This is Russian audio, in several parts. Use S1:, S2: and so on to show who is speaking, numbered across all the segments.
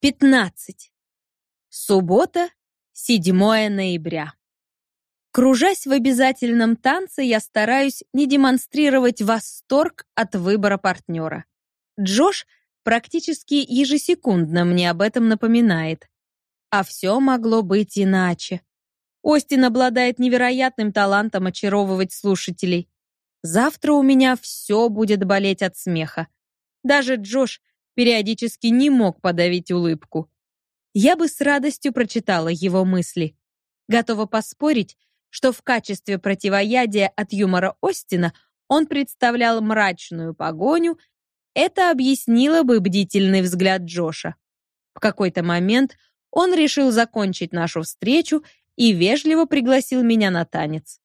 S1: 15. Суббота, 7 ноября. Кружась в обязательном танце, я стараюсь не демонстрировать восторг от выбора партнера. Джош практически ежесекундно мне об этом напоминает. А все могло быть иначе. Остин обладает невероятным талантом очаровывать слушателей. Завтра у меня все будет болеть от смеха. Даже Джош периодически не мог подавить улыбку. Я бы с радостью прочитала его мысли. Готова поспорить, что в качестве противоядия от юмора Остина он представлял мрачную погоню, это объяснило бы бдительный взгляд Джоша. В какой-то момент он решил закончить нашу встречу и вежливо пригласил меня на танец.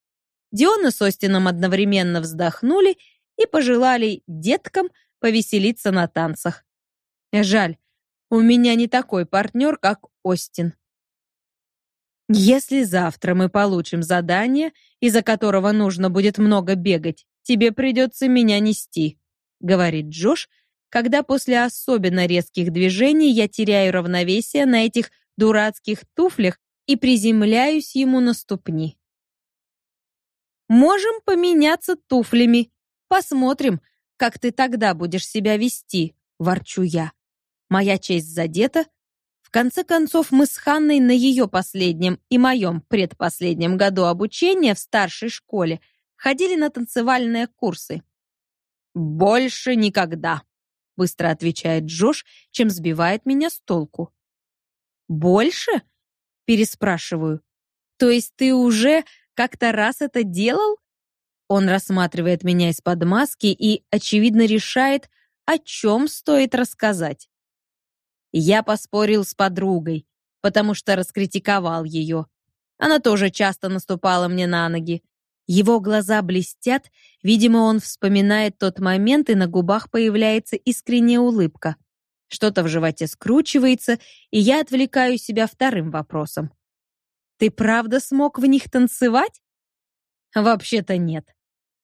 S1: Диона с Остином одновременно вздохнули и пожелали деткам повеселиться на танцах. Жаль, у меня не такой партнер, как Остин. Если завтра мы получим задание, из-за которого нужно будет много бегать, тебе придется меня нести, говорит Джош, когда после особенно резких движений я теряю равновесие на этих дурацких туфлях и приземляюсь ему на ступни. Можем поменяться туфлями. Посмотрим, как ты тогда будешь себя вести, ворчу я. Моя честь задета. В конце концов, мы с Ханной на ее последнем и моем предпоследнем году обучения в старшей школе ходили на танцевальные курсы. «Больше никогда», — быстро отвечает Джош, чем сбивает меня с толку. «Больше?» — переспрашиваю. «То есть ты уже как-то раз это делал?» Он рассматривает меня из-под маски и, очевидно, решает, о чем стоит рассказать. Я поспорил с подругой, потому что раскритиковал ее. Она тоже часто наступала мне на ноги. Его глаза блестят, видимо, он вспоминает тот момент, и на губах появляется искренняя улыбка. Что-то в животе скручивается, и я отвлекаю себя вторым вопросом. «Ты правда смог в них танцевать?» «Вообще-то нет.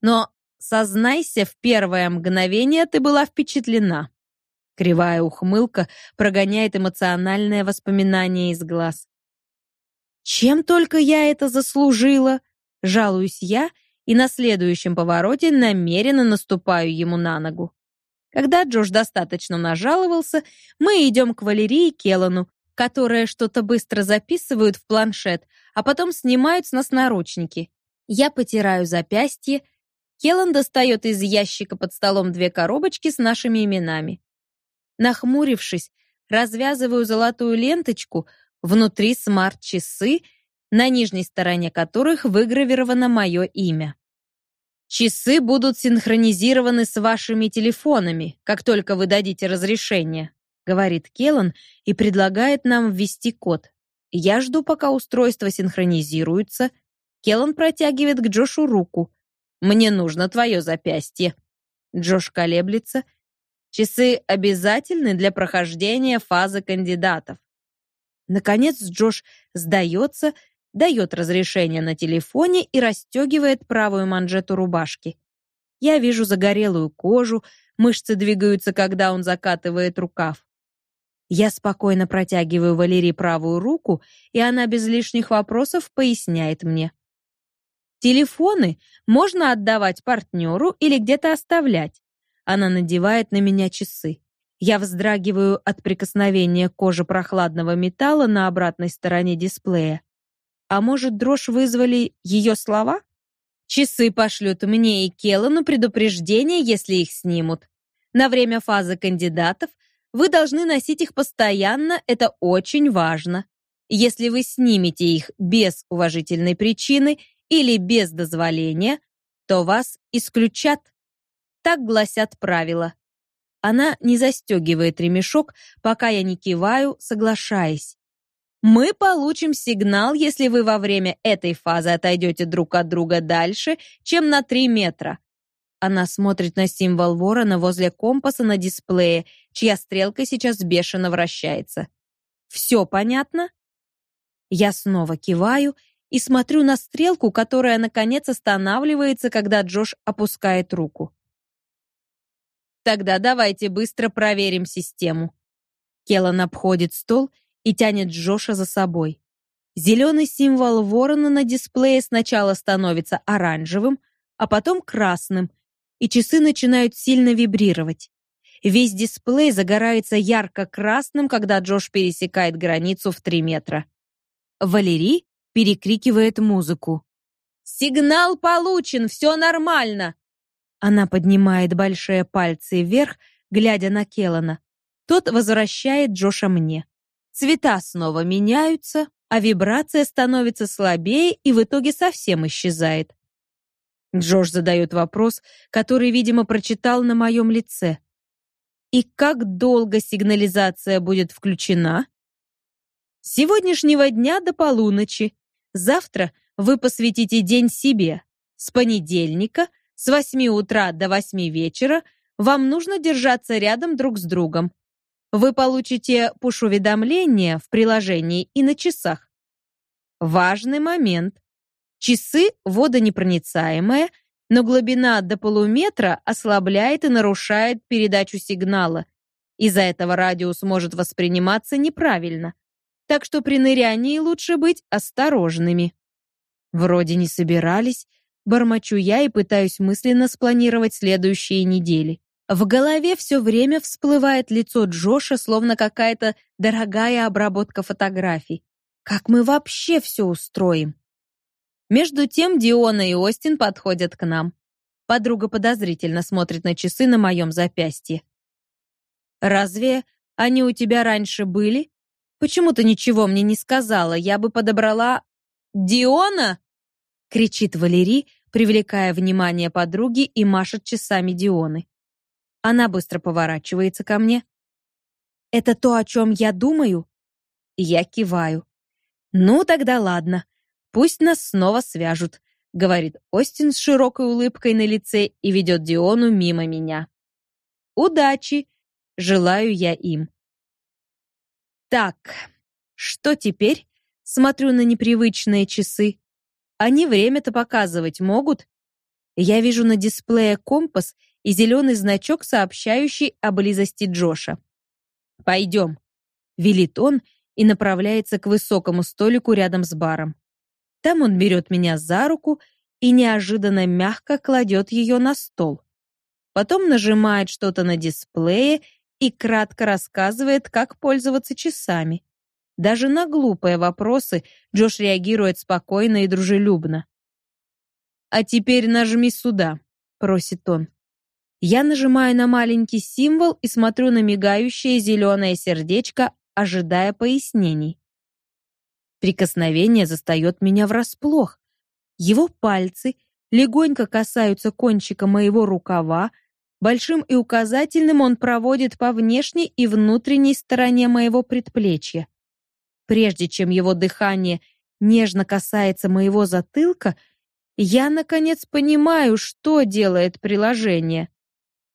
S1: Но, сознайся, в первое мгновение ты была впечатлена. Кривая ухмылка прогоняет эмоциональное воспоминание из глаз. Чем только я это заслужила, жалуюсь я и на следующем повороте намеренно наступаю ему на ногу. Когда Джош достаточно нажаловался, мы идем к Валерии Келану, которые что-то быстро записывают в планшет, а потом снимают с нас наручники. Я потираю запястье. Келан достает из ящика под столом две коробочки с нашими именами. Нахмурившись, развязываю золотую ленточку, внутри смарт-часы, на нижней стороне которых выгравировано мое имя. Часы будут синхронизированы с вашими телефонами, как только вы дадите разрешение, говорит Келлан и предлагает нам ввести код. Я жду, пока устройство синхронизируется. Келлан протягивает к Джошу руку. Мне нужно твое запястье. Джош колеблется Часы обязательны для прохождения фазы кандидатов. Наконец Джош сдается, дает разрешение на телефоне и расстегивает правую манжету рубашки. Я вижу загорелую кожу, мышцы двигаются, когда он закатывает рукав. Я спокойно протягиваю Валерии правую руку, и она без лишних вопросов поясняет мне. Телефоны можно отдавать партнеру или где-то оставлять. Она надевает на меня часы. Я вздрагиваю от прикосновения кожи прохладного металла на обратной стороне дисплея. А может, дрожь вызвали ее слова? Часы пошлют мне и Келлану предупреждение, если их снимут. На время фазы кандидатов вы должны носить их постоянно, это очень важно. Если вы снимете их без уважительной причины или без дозволения, то вас исключат. Так гласят правила. Она не застегивает ремешок, пока я не киваю, соглашаясь. Мы получим сигнал, если вы во время этой фазы отойдете друг от друга дальше, чем на 3 метра. Она смотрит на символ ворона возле компаса на дисплее, чья стрелка сейчас бешено вращается. Все понятно? Я снова киваю и смотрю на стрелку, которая наконец останавливается, когда Джош опускает руку. Тогда давайте быстро проверим систему. Келлан обходит стол и тянет Джоша за собой. Зеленый символ ворона на дисплее сначала становится оранжевым, а потом красным, и часы начинают сильно вибрировать. Весь дисплей загорается ярко-красным, когда Джош пересекает границу в 3 метра. Валерий перекрикивает музыку. «Сигнал получен, все нормально!» Она поднимает большие пальцы вверх, глядя на Келлана. Тот возвращает Джоша мне. Цвета снова меняются, а вибрация становится слабее и в итоге совсем исчезает. Джош задает вопрос, который, видимо, прочитал на моем лице. И как долго сигнализация будет включена? С сегодняшнего дня до полуночи. Завтра вы посвятите день себе. С понедельника с 8 утра до 8 вечера вам нужно держаться рядом друг с другом. Вы получите пуш-уведомления в приложении и на часах. Важный момент. Часы водонепроницаемые, но глубина до полуметра ослабляет и нарушает передачу сигнала. Из-за этого радиус может восприниматься неправильно. Так что при нырянии лучше быть осторожными. Вроде не собирались, бормочу я и пытаюсь мысленно спланировать следующие недели. В голове все время всплывает лицо Джоша, словно какая-то дорогая обработка фотографий. Как мы вообще все устроим? Между тем Диона и Остин подходят к нам. Подруга подозрительно смотрит на часы на моем запястье. «Разве они у тебя раньше были? Почему ты ничего мне не сказала? Я бы подобрала...» «Диона!» — кричит Валерий, привлекая внимание подруги и машет часами Дионы. Она быстро поворачивается ко мне. «Это то, о чем я думаю?» Я киваю. «Ну, тогда ладно. Пусть нас снова свяжут», — говорит Остин с широкой улыбкой на лице и ведет Диону мимо меня. «Удачи!» — желаю я им. Так, что теперь? Смотрю на непривычные часы. Они время-то показывать могут? Я вижу на дисплее компас и зеленый значок, сообщающий о близости Джоша. «Пойдем», — велит он и направляется к высокому столику рядом с баром. Там он берет меня за руку и неожиданно мягко кладет ее на стол. Потом нажимает что-то на дисплее и кратко рассказывает, как пользоваться часами. Даже на глупые вопросы Джош реагирует спокойно и дружелюбно. «А теперь нажми сюда», — просит он. Я нажимаю на маленький символ и смотрю на мигающее зеленое сердечко, ожидая пояснений. Прикосновение застает меня врасплох. Его пальцы легонько касаются кончика моего рукава, большим и указательным он проводит по внешней и внутренней стороне моего предплечья. Прежде чем его дыхание нежно касается моего затылка, я, наконец, понимаю, что делает приложение.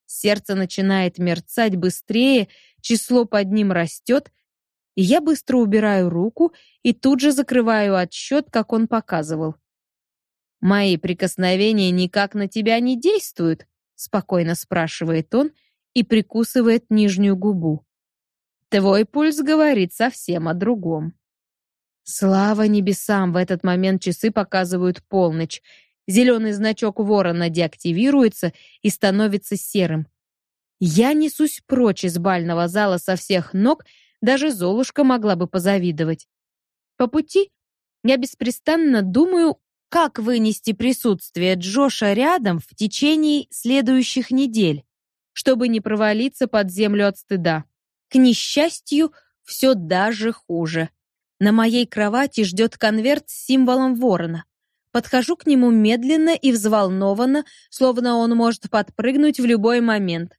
S1: Сердце начинает мерцать быстрее, число под ним растет, и я быстро убираю руку и тут же закрываю отсчет, как он показывал. «Мои прикосновения никак на тебя не действуют?» — спокойно спрашивает он и прикусывает нижнюю губу. «Твой пульс говорит совсем о другом». Слава небесам, в этот момент часы показывают полночь, Зеленый значок ворона деактивируется и становится серым. Я несусь прочь из бального зала со всех ног, даже Золушка могла бы позавидовать. По пути я беспрестанно думаю, как вынести присутствие Джоша рядом в течение следующих недель, чтобы не провалиться под землю от стыда. К несчастью, все даже хуже. На моей кровати ждет конверт с символом ворона. Подхожу к нему медленно и взволнованно, словно он может подпрыгнуть в любой момент.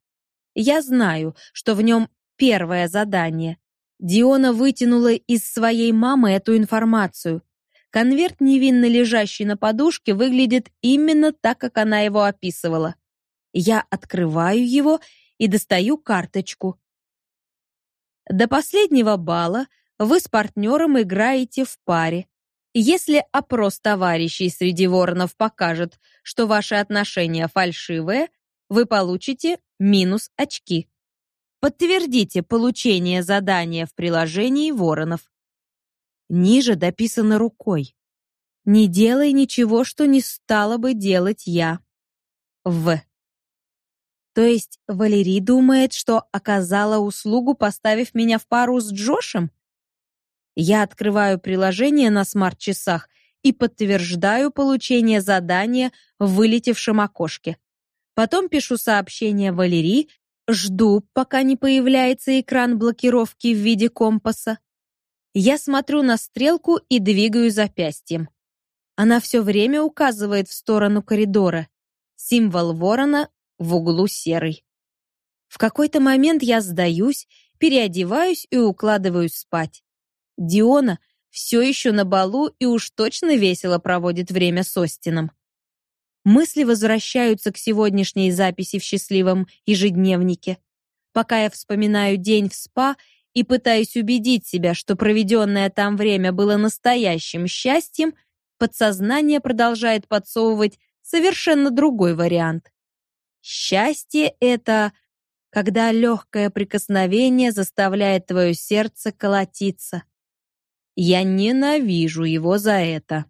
S1: Я знаю, что в нем первое задание. Диона вытянула из своей мамы эту информацию. Конверт, невинно лежащий на подушке, выглядит именно так, как она его описывала. Я открываю его и достаю карточку. До последнего бала вы с партнером играете в паре. Если опрос товарищей среди воронов покажет, что ваши отношения фальшивые, вы получите минус очки. Подтвердите получение задания в приложении Воронов. Ниже дописано рукой. Не делай ничего, что не стала бы делать я. В. То есть Валерий думает, что оказала услугу, поставив меня в пару с Джошем? Я открываю приложение на смарт-часах и подтверждаю получение задания в вылетевшем окошке. Потом пишу сообщение Валерии, жду, пока не появляется экран блокировки в виде компаса. Я смотрю на стрелку и двигаю запястьем. Она все время указывает в сторону коридора. Символ ворона в углу серый. В какой-то момент я сдаюсь, переодеваюсь и укладываюсь спать. Диона все еще на балу и уж точно весело проводит время с Остином. Мысли возвращаются к сегодняшней записи в счастливом ежедневнике. Пока я вспоминаю день в спа и пытаюсь убедить себя, что проведенное там время было настоящим счастьем, подсознание продолжает подсовывать совершенно другой вариант. Счастье — это когда легкое прикосновение заставляет твое сердце колотиться. Я ненавижу его за это.